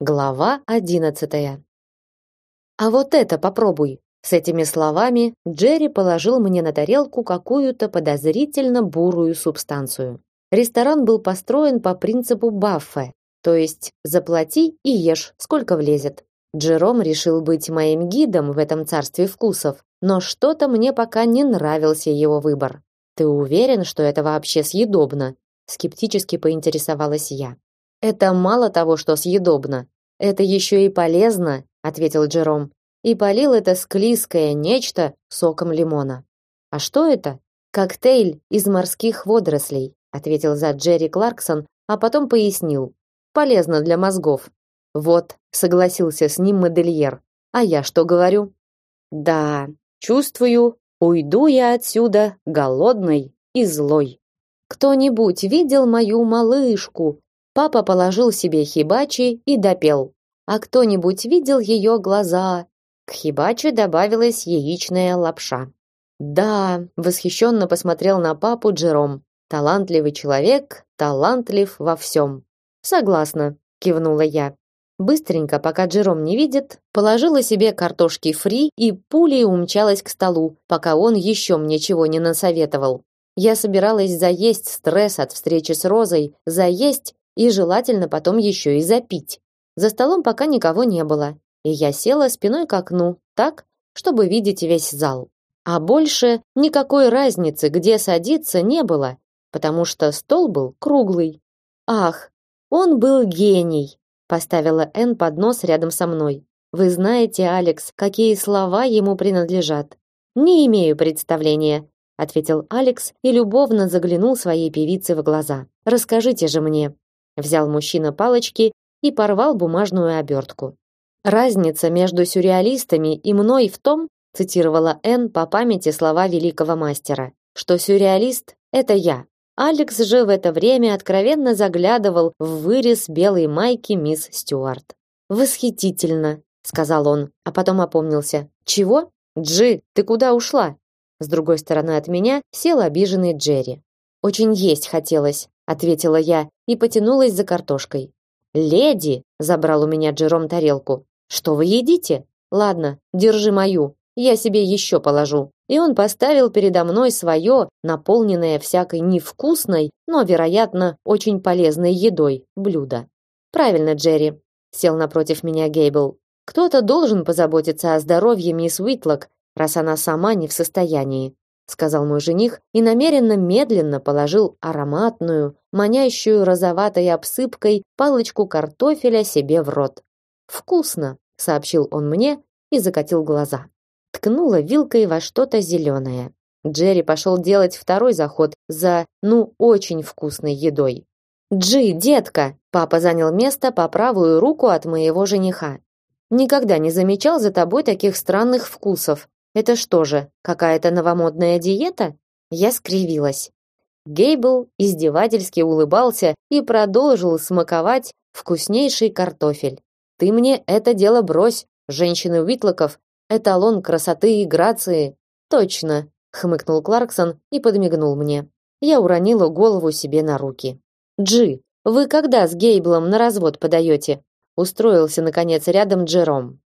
Глава одиннадцатая. А вот это попробуй. С этими словами Джерри положил мне на тарелку какую-то подозрительно бурую субстанцию. Ресторан был построен по принципу баффе, то есть заплати и ешь, сколько влезет. Джером решил быть моим гидом в этом царстве вкусов, но что-то мне пока не нравился его выбор. Ты уверен, что это вообще съедобно? скептически поинтересовалась я. Это мало того, что съедобно, это еще и полезно, ответил Джером. И полил это склизкое нечто соком лимона. А что это? Коктейль из морских водорослей, ответил за Джерри Кларксон, а потом пояснил. Полезно для мозгов. Вот, согласился с ним модельер. А я что говорю? Да, чувствую, уйду я отсюда голодной и злой. Кто-нибудь видел мою малышку? Папа положил себе хибачи и допел. А кто-нибудь видел ее глаза? К хибачи добавилась яичная лапша. Да, восхищенно посмотрел на папу Джером. Талантливый человек, талантлив во всем. Согласна, кивнула я. Быстренько, пока Джером не видит, положила себе картошки фри и пулей умчалась к столу, пока он еще мне чего не насоветовал. Я собиралась заесть стресс от встречи с Розой, заесть и желательно потом еще и запить. За столом пока никого не было, и я села спиной к окну, так, чтобы видеть весь зал. А больше никакой разницы, где садиться, не было, потому что стол был круглый. Ах, он был гений, поставила Н поднос рядом со мной. Вы знаете, Алекс, какие слова ему принадлежат? Не имею представления, ответил Алекс и любовно заглянул своей певице в глаза. Расскажите же мне. Взял мужчина палочки и порвал бумажную обертку. Разница между сюрреалистами и мной в том, цитировала Н по памяти слова великого мастера, что сюрреалист это я. Алекс же в это время откровенно заглядывал в вырез белой майки мисс Стюарт. Восхитительно, сказал он, а потом опомнился. Чего? Джи, ты куда ушла? С другой стороны от меня сел обиженный Джерри. Очень есть хотелось, ответила я и потянулась за картошкой. Леди, забрал у меня Джером тарелку. Что вы едите? Ладно, держи мою. Я себе еще положу. И он поставил передо мной свое, наполненное всякой невкусной, но, вероятно, очень полезной едой, блюдо. Правильно, Джерри, сел напротив меня Гейбл. Кто-то должен позаботиться о здоровье мисс Уитлок, раз она сама не в состоянии сказал мой жених и намеренно медленно положил ароматную, манящую розоватой обсыпкой палочку картофеля себе в рот. Вкусно, сообщил он мне и закатил глаза. Ткнула вилкой во что-то зеленое. Джерри пошел делать второй заход за, ну, очень вкусной едой. Джи, детка, папа занял место по правую руку от моего жениха. Никогда не замечал за тобой таких странных вкусов. Это что же, какая-то новомодная диета? Я скривилась. Гейбл издевательски улыбался и продолжил смаковать вкуснейший картофель. Ты мне это дело брось, женщины Уитлоков эталон красоты и грации. Точно, хмыкнул Кларксон и подмигнул мне. Я уронила голову себе на руки. Джи, вы когда с Гейблом на развод подаете? Устроился наконец рядом Джером.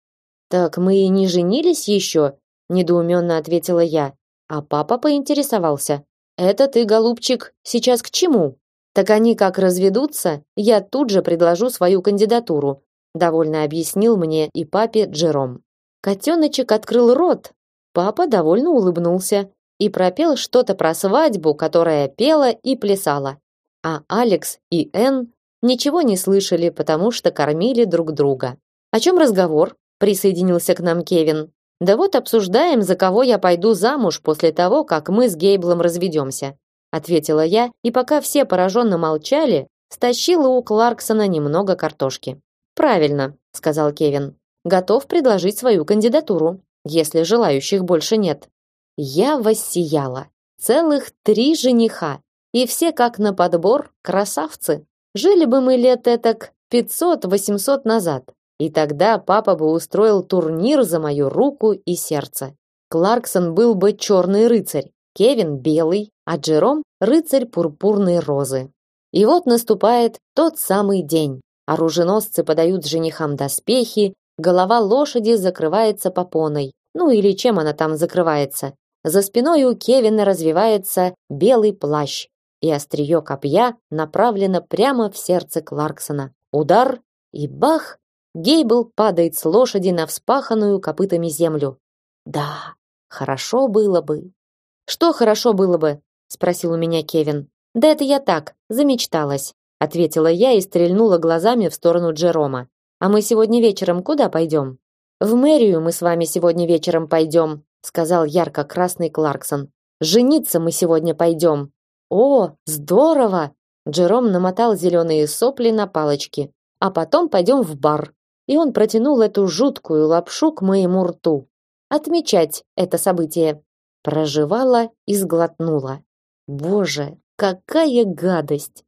Так мы и не женились еще, недоуменно ответила я. А папа поинтересовался: "Это ты, голубчик, сейчас к чему?" Так они как разведутся, я тут же предложу свою кандидатуру, довольно объяснил мне и папе Джером. Котеночек открыл рот. Папа довольно улыбнулся и пропел что-то про свадьбу, которая пела и плясала. А Алекс и Энн ничего не слышали, потому что кормили друг друга. О чем разговор? Присоединился к нам Кевин. Да вот обсуждаем, за кого я пойду замуж после того, как мы с Гейблом разведемся, ответила я, и пока все пораженно молчали, стащила у Кларксона немного картошки. Правильно, сказал Кевин. Готов предложить свою кандидатуру, если желающих больше нет. Я воссияла. Целых три жениха, и все как на подбор красавцы. Жили бы мы лет этак 500-800 назад. И тогда папа бы устроил турнир за мою руку и сердце. Кларксон был бы черный рыцарь, Кевин белый, а Джером рыцарь пурпурной розы. И вот наступает тот самый день. Оруженосцы подают женихам доспехи, голова лошади закрывается попоной. Ну или чем она там закрывается. За спиной у Кевина развивается белый плащ, и острие копья направлено прямо в сердце Кларксона. Удар и бах! Гейбл падает с лошади на вспаханную копытами землю. Да, хорошо было бы. Что хорошо было бы? спросил у меня Кевин. Да это я так, замечталась, ответила я и стрельнула глазами в сторону Джерома. А мы сегодня вечером куда пойдем? В мэрию мы с вами сегодня вечером пойдем, сказал ярко-красный Кларксон. Жениться мы сегодня пойдем. О, здорово! Джером намотал зеленые сопли на палочки. А потом пойдем в бар. И он протянул эту жуткую лапшу к моему рту. Отмечать это событие. Прожевала и сглотнула. Боже, какая гадость!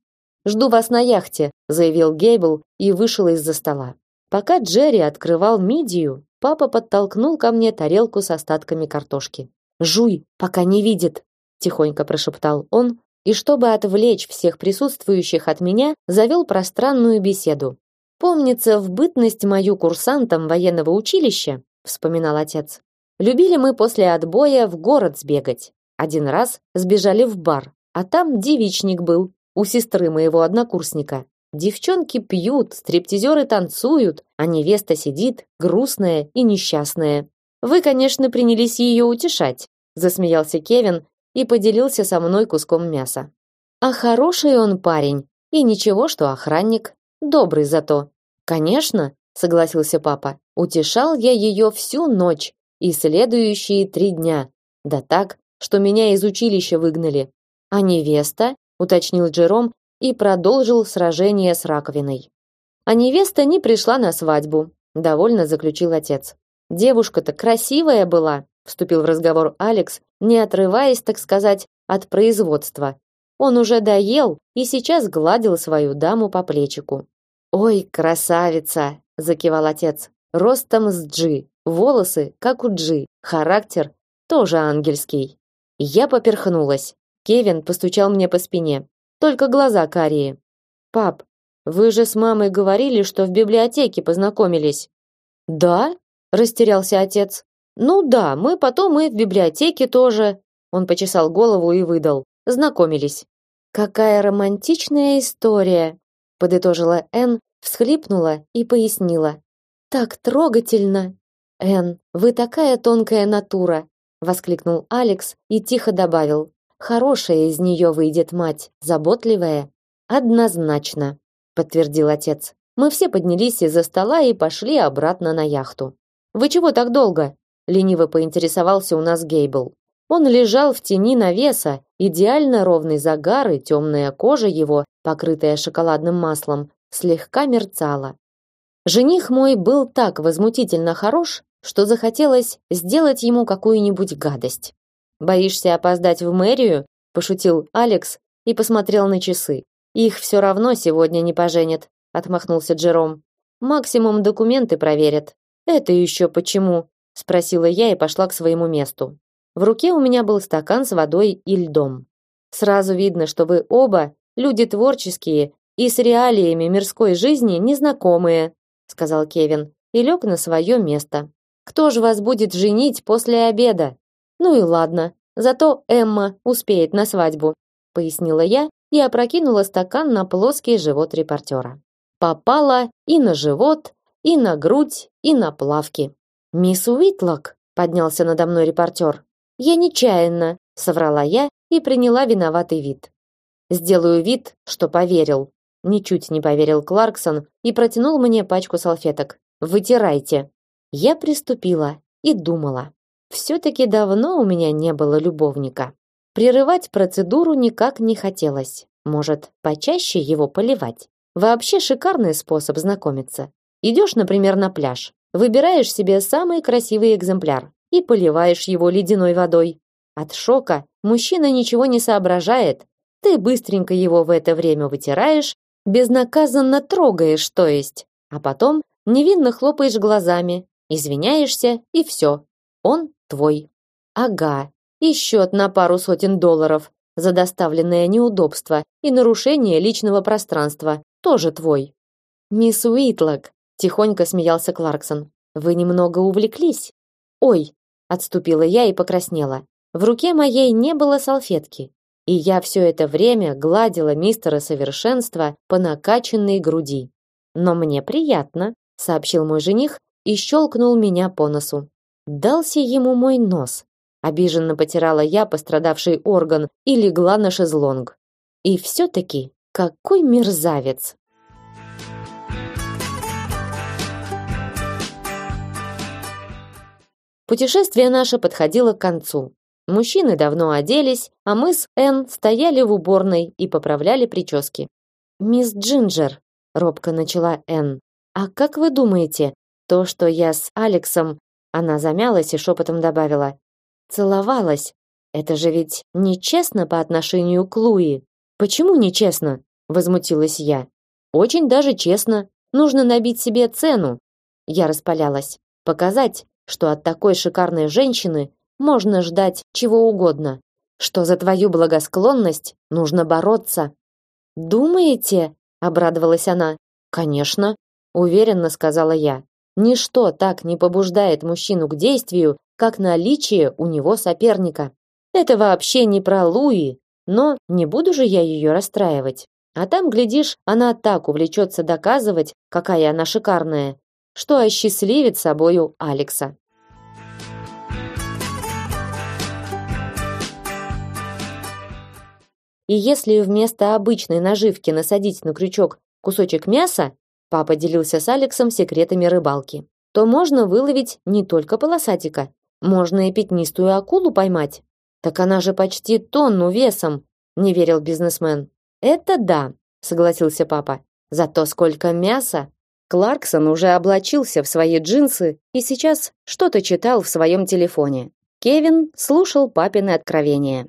Жду вас на яхте, заявил Гейбл и вышел из-за стола. Пока Джерри открывал мидию, папа подтолкнул ко мне тарелку с остатками картошки. "Жуй, пока не видит", тихонько прошептал он, и чтобы отвлечь всех присутствующих от меня, завел пространную беседу. Помнится, в бытность мою курсантом военного училища, вспоминал отец. Любили мы после отбоя в город сбегать. Один раз сбежали в бар, а там девичник был у сестры моего однокурсника. Девчонки пьют, стриптизеры танцуют, а невеста сидит, грустная и несчастная. Вы, конечно, принялись ее утешать, засмеялся Кевин и поделился со мной куском мяса. А хороший он парень, и ничего, что охранник, добрый зато. Конечно, согласился папа. Утешал я ее всю ночь и следующие три дня. Да так, что меня из училища выгнали. А невеста, уточнил Джером и продолжил сражение с раковиной. А невеста не пришла на свадьбу, довольно заключил отец. Девушка-то красивая была, вступил в разговор Алекс, не отрываясь, так сказать, от производства. Он уже доел и сейчас гладил свою даму по плечику. Ой, красавица, закивал отец. Ростом с Джи, волосы как у Джи, характер тоже ангельский. Я поперхнулась. Кевин постучал мне по спине. Только глаза карие. Пап, вы же с мамой говорили, что в библиотеке познакомились. Да? растерялся отец. Ну да, мы потом и в библиотеке тоже. Он почесал голову и выдал: знакомились. Какая романтичная история, подытожила Н, всхлипнула и пояснила. Так трогательно. Н, вы такая тонкая натура, воскликнул Алекс и тихо добавил: хорошая из нее выйдет мать, заботливая. Однозначно, подтвердил отец. Мы все поднялись из-за стола и пошли обратно на яхту. Вы чего так долго? лениво поинтересовался у нас Гейбл. Он лежал в тени навеса, идеально ровный загар и темная кожа его, покрытая шоколадным маслом, слегка мерцала. Жених мой был так возмутительно хорош, что захотелось сделать ему какую-нибудь гадость. Боишься опоздать в мэрию? пошутил Алекс и посмотрел на часы. Их все равно сегодня не поженят, отмахнулся Джером. Максимум документы проверят. Это еще почему? спросила я и пошла к своему месту. В руке у меня был стакан с водой и льдом. Сразу видно, что вы оба люди творческие и с реалиями мирской жизни незнакомые, сказал Кевин и лег на свое место. Кто же вас будет женить после обеда? Ну и ладно, зато Эмма успеет на свадьбу, пояснила я и опрокинула стакан на плоский живот репортера. Попала и на живот, и на грудь, и на плавки. Мисс Уитлок, поднялся надо мной репортер. Я нечаянно, соврала я и приняла виноватый вид. Сделаю вид, что поверил. Ничуть не поверил Кларксон и протянул мне пачку салфеток. Вытирайте. Я приступила и думала. все таки давно у меня не было любовника. Прерывать процедуру никак не хотелось. Может, почаще его поливать. Вообще шикарный способ знакомиться. Идешь, например, на пляж. Выбираешь себе самый красивый экземпляр и поливаешь его ледяной водой. От шока мужчина ничего не соображает. Ты быстренько его в это время вытираешь, безнаказанно трогаешь, то есть, а потом невинно хлопаешь глазами, извиняешься и все. Он твой. Ага, и счет на пару сотен долларов за доставленное неудобство и нарушение личного пространства тоже твой. Мисс Уитлок, тихонько смеялся Кларксон. Вы немного увлеклись. Ой, отступила я и покраснела. В руке моей не было салфетки, и я все это время гладила мистера Совершенства по накачанной груди. Но мне приятно, сообщил мой жених и щелкнул меня по носу. Дался ему мой нос. Обиженно потирала я пострадавший орган и легла на шезлонг. И все-таки какой мерзавец! Путешествие наше подходило к концу. Мужчины давно оделись, а мы с Энн стояли в уборной и поправляли прически. «Мисс Джинджер», — робко начала Энн, «а как вы думаете, то, что я с Алексом...» Она замялась и шепотом добавила. «Целовалась. Это же ведь нечестно по отношению к Луи». «Почему нечестно?» — возмутилась я. «Очень даже честно. Нужно набить себе цену». Я распалялась. Показать, что от такой шикарной женщины можно ждать чего угодно, что за твою благосклонность нужно бороться. Думаете? обрадовалась она. Конечно, уверенно сказала я. Ничто так не побуждает мужчину к действию, как наличие у него соперника. Это вообще не про Луи, но не буду же я ее расстраивать. А там, глядишь, она так увлечется доказывать, какая она шикарная, что осчастливит собою Алекса. И если вместо обычной наживки насадить на крючок кусочек мяса, папа делился с Алексом секретами рыбалки, то можно выловить не только полосатика, можно и пятнистую акулу поймать. Так она же почти тонну весом, не верил бизнесмен. Это да, согласился папа. Зато сколько мяса! Кларксон уже облачился в свои джинсы и сейчас что-то читал в своем телефоне. Кевин слушал папины откровения.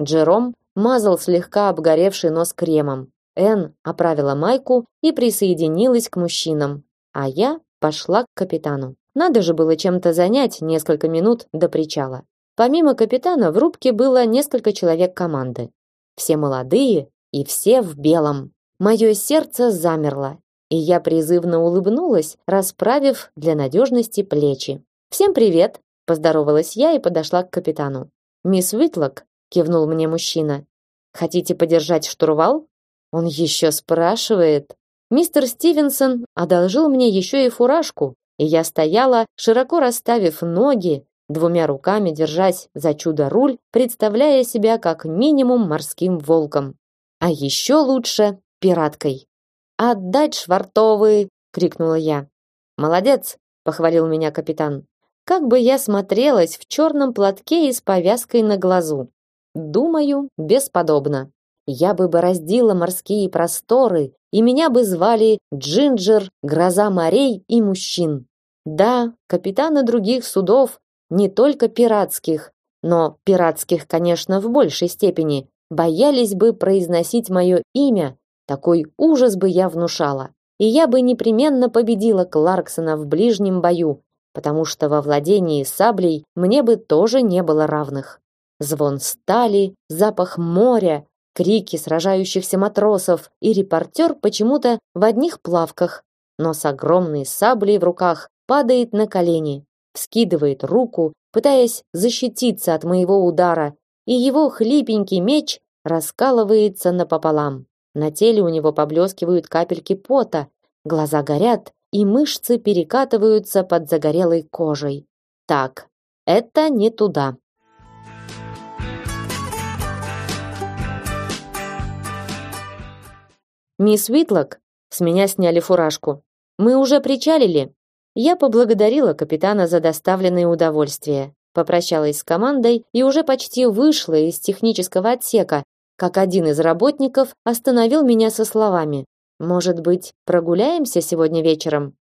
Джером мазал слегка обгоревший нос кремом. Эн оправила майку и присоединилась к мужчинам, а я пошла к капитану. Надо же было чем-то занять несколько минут до причала. Помимо капитана в рубке было несколько человек команды. Все молодые и все в белом. Мое сердце замерло, и я призывно улыбнулась, расправив для надежности плечи. «Всем привет!» – поздоровалась я и подошла к капитану. «Мисс Уитлок, кивнул мне мужчина. Хотите подержать штурвал? Он еще спрашивает. Мистер Стивенсон одолжил мне еще и фуражку, и я стояла, широко расставив ноги, двумя руками держась за чудо-руль, представляя себя как минимум морским волком. А еще лучше пираткой. «Отдать швартовы!» — крикнула я. «Молодец!» — похвалил меня капитан. Как бы я смотрелась в черном платке и с повязкой на глазу. Думаю, бесподобно. Я бы бороздила морские просторы, и меня бы звали Джинджер, гроза морей и мужчин. Да, капитаны других судов, не только пиратских, но пиратских, конечно, в большей степени, боялись бы произносить мое имя, такой ужас бы я внушала. И я бы непременно победила Кларксона в ближнем бою, потому что во владении саблей мне бы тоже не было равных звон стали, запах моря, крики сражающихся матросов, и репортер почему-то в одних плавках, но с огромной саблей в руках падает на колени, вскидывает руку, пытаясь защититься от моего удара, и его хлипенький меч раскалывается напополам. На теле у него поблескивают капельки пота, глаза горят, и мышцы перекатываются под загорелой кожей. Так, это не туда. Мисс Уитлок, с меня сняли фуражку. Мы уже причалили. Я поблагодарила капитана за доставленное удовольствие, попрощалась с командой и уже почти вышла из технического отсека, как один из работников остановил меня со словами: "Может быть, прогуляемся сегодня вечером?"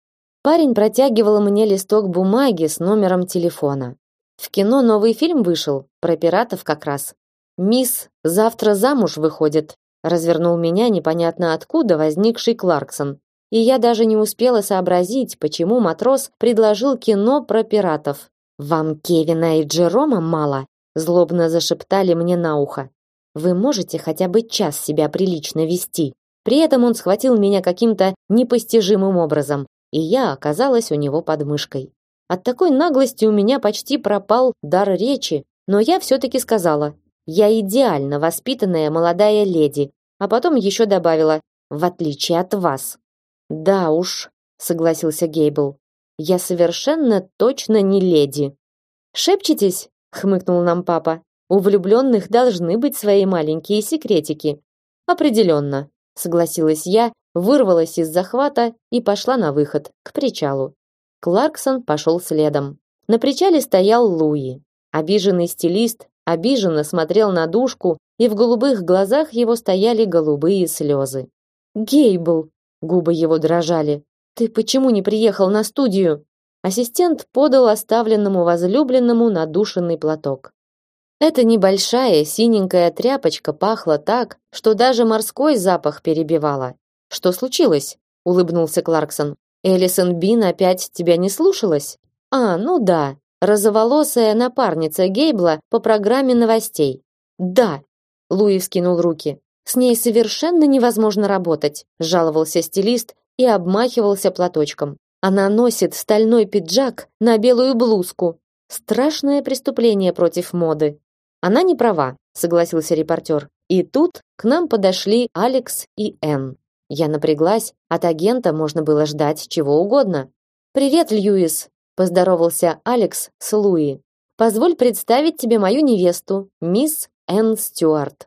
Парень протягивал мне листок бумаги с номером телефона. В кино новый фильм вышел про пиратов как раз. Мисс завтра замуж выходит развернул меня непонятно откуда возникший Кларксон. И я даже не успела сообразить, почему матрос предложил кино про пиратов. Вам Кевина и Джерома мало, злобно зашептали мне на ухо. Вы можете хотя бы час себя прилично вести. При этом он схватил меня каким-то непостижимым образом, и я оказалась у него под мышкой. От такой наглости у меня почти пропал дар речи, но я все-таки сказала, я идеально воспитанная молодая леди, а потом еще добавила, в отличие от вас. Да уж, согласился Гейбл. Я совершенно точно не леди. Шепчетесь? хмыкнул нам папа. У влюбленных должны быть свои маленькие секретики. Определенно, согласилась я, вырвалась из захвата и пошла на выход, к причалу. Кларксон пошел следом. На причале стоял Луи. Обиженный стилист обиженно смотрел на душку, и в голубых глазах его стояли голубые слезы. «Гейбл!» — губы его дрожали. «Ты почему не приехал на студию?» Ассистент подал оставленному возлюбленному надушенный платок. Эта небольшая синенькая тряпочка пахла так, что даже морской запах перебивала. Что случилось? улыбнулся Кларксон. Элисон Бин опять тебя не слушалась? А, ну да, розоволосая напарница Гейбла по программе новостей. Да. Луи вскинул руки. С ней совершенно невозможно работать, жаловался стилист и обмахивался платочком. Она носит стальной пиджак на белую блузку. Страшное преступление против моды. Она не права, согласился репортер. И тут к нам подошли Алекс и Энн. Я напряглась, от агента можно было ждать чего угодно. Привет, Льюис, поздоровался Алекс с Луи. Позволь представить тебе мою невесту, мисс Энн Стюарт.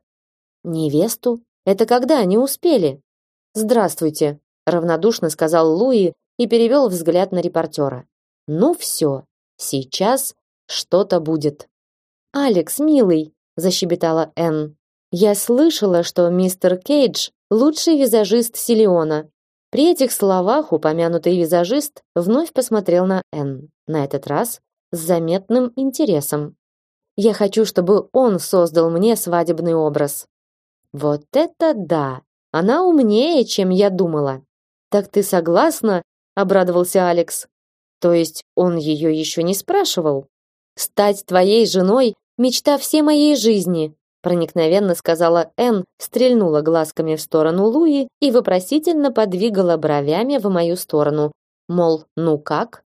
Невесту? Это когда они успели? Здравствуйте, равнодушно сказал Луи и перевел взгляд на репортера. Ну все, сейчас что-то будет. Алекс, милый, защебетала Энн. Я слышала, что мистер Кейдж лучший визажист Силиона. При этих словах упомянутый визажист вновь посмотрел на Энн, на этот раз с заметным интересом. Я хочу, чтобы он создал мне свадебный образ. Вот это да. Она умнее, чем я думала. Так ты согласна? обрадовался Алекс. То есть он ее еще не спрашивал? Стать твоей женой мечта всей моей жизни, проникновенно сказала Н, стрельнула глазками в сторону Луи и вопросительно подвигала бровями в мою сторону. Мол, ну как?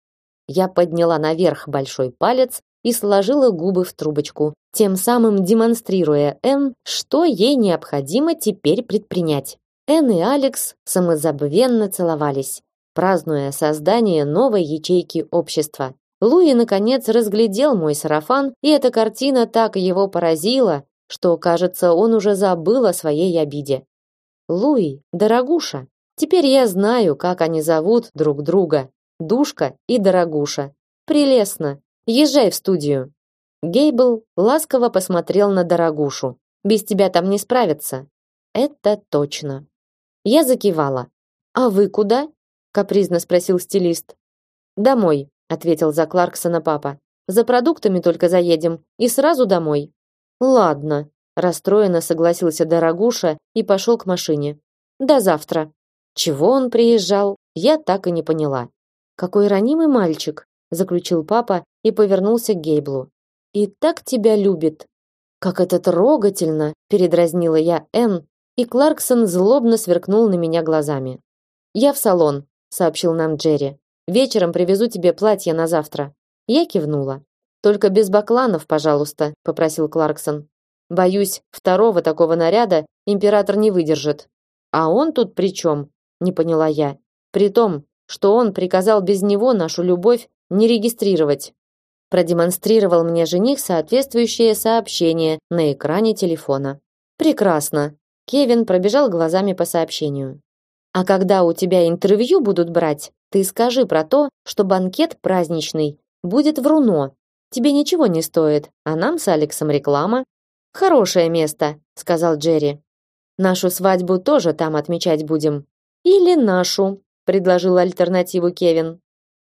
Я подняла наверх большой палец и сложила губы в трубочку, тем самым демонстрируя Н, что ей необходимо теперь предпринять. Н и Алекс самозабвенно целовались, празднуя создание новой ячейки общества. Луи наконец разглядел мой сарафан, и эта картина так его поразила, что, кажется, он уже забыл о своей обиде. Луи, дорогуша, теперь я знаю, как они зовут друг друга. Душка и дорогуша. Прелестно. Езжай в студию. Гейбл ласково посмотрел на дорогушу. Без тебя там не справятся. Это точно. Я закивала. А вы куда? капризно спросил стилист. Домой, ответил за Кларксона папа. За продуктами только заедем и сразу домой. Ладно, расстроенно согласился Дорогуша и пошел к машине. До завтра. Чего он приезжал, я так и не поняла. Какой ранимый мальчик, заключил папа и повернулся к Гейблу. И так тебя любит. Как это трогательно, передразнила я Н, и Кларксон злобно сверкнул на меня глазами. Я в салон, сообщил нам Джерри. Вечером привезу тебе платье на завтра. Я кивнула. Только без бакланов, пожалуйста, попросил Кларксон. Боюсь, второго такого наряда император не выдержит. А он тут при чем? Не поняла я. При том, что он приказал без него нашу любовь не регистрировать. Продемонстрировал мне жених соответствующее сообщение на экране телефона. Прекрасно. Кевин пробежал глазами по сообщению. А когда у тебя интервью будут брать, ты скажи про то, что банкет праздничный будет в Руно. Тебе ничего не стоит, а нам с Алексом реклама. Хорошее место, сказал Джерри. Нашу свадьбу тоже там отмечать будем. Или нашу, предложил альтернативу Кевин.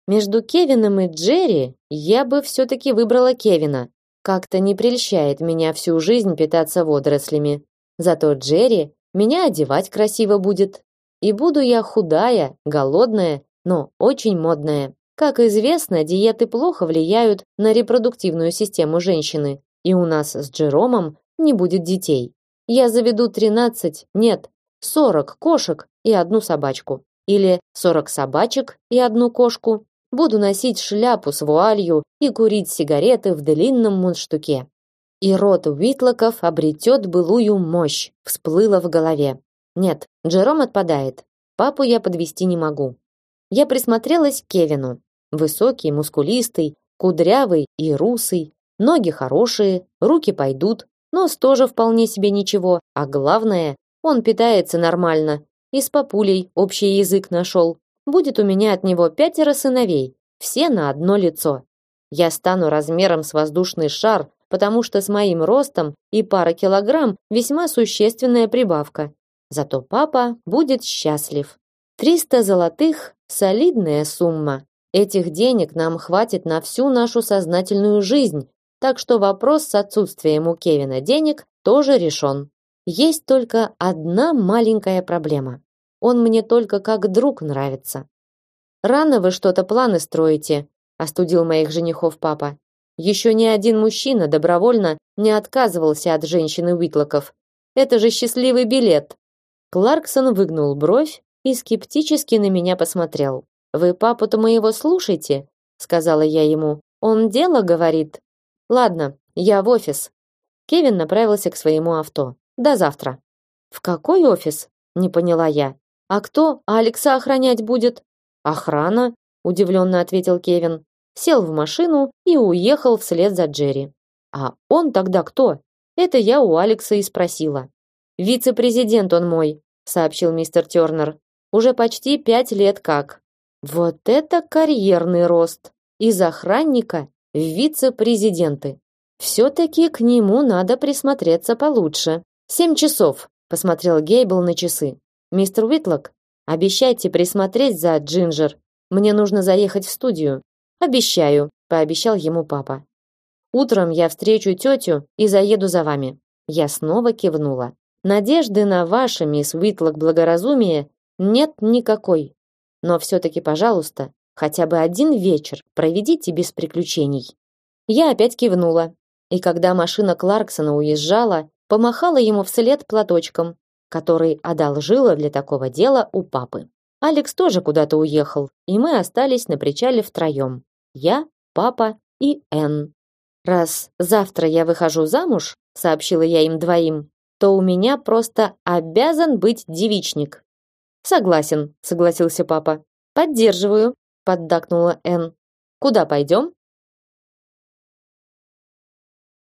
Между Кевином и Джерри я бы все таки выбрала Кевина. Как-то не прельщает меня всю жизнь питаться водорослями. Зато Джерри меня одевать красиво будет. И буду я худая, голодная, но очень модная. Как известно, диеты плохо влияют на репродуктивную систему женщины, и у нас с Джеромом не будет детей. Я заведу 13, нет, 40 кошек и одну собачку. Или 40 собачек и одну кошку. Буду носить шляпу с вуалью и курить сигареты в длинном мундштуке. И род Уитлоков обретет былую мощь, всплыло в голове. Нет, Джером отпадает. Папу я подвести не могу. Я присмотрелась к Кевину. Высокий, мускулистый, кудрявый и русый, ноги хорошие, руки пойдут, нос тоже вполне себе ничего, а главное, он питается нормально и с папулей общий язык нашел. Будет у меня от него пятеро сыновей, все на одно лицо. Я стану размером с воздушный шар, потому что с моим ростом и пара килограмм весьма существенная прибавка. Зато папа будет счастлив. Триста золотых – солидная сумма. Этих денег нам хватит на всю нашу сознательную жизнь, так что вопрос с отсутствием у Кевина денег тоже решен. Есть только одна маленькая проблема. Он мне только как друг нравится. Рано вы что-то планы строите, остудил моих женихов папа. Еще ни один мужчина добровольно не отказывался от женщины Уитлоков. Это же счастливый билет. Кларксон выгнул бровь и скептически на меня посмотрел. Вы папу-то моего слушайте, сказала я ему. Он дело говорит. Ладно, я в офис. Кевин направился к своему авто. До завтра. В какой офис? Не поняла я. А кто Алекса охранять будет? Охрана, удивленно ответил Кевин. Сел в машину и уехал вслед за Джерри. А он тогда кто? Это я у Алекса и спросила. Вице-президент он мой, сообщил мистер Тёрнер. Уже почти пять лет как. Вот это карьерный рост. Из охранника в вице-президенты. Все-таки к нему надо присмотреться получше. Семь часов, посмотрел Гейбл на часы. Мистер Уитлок, обещайте присмотреть за Джинджер. Мне нужно заехать в студию. Обещаю, пообещал ему папа. Утром я встречу тетю и заеду за вами. Я снова кивнула. Надежды на ваше, мисс Уитлок, благоразумие нет никакой. Но все-таки, пожалуйста, хотя бы один вечер проведите без приключений. Я опять кивнула. И когда машина Кларксона уезжала, помахала ему вслед платочком, который одолжила для такого дела у папы. Алекс тоже куда-то уехал, и мы остались на причале втроем. Я, папа и Энн. Раз завтра я выхожу замуж, сообщила я им двоим, то у меня просто обязан быть девичник. Согласен, согласился папа. Поддерживаю, поддакнула Энн. Куда пойдем?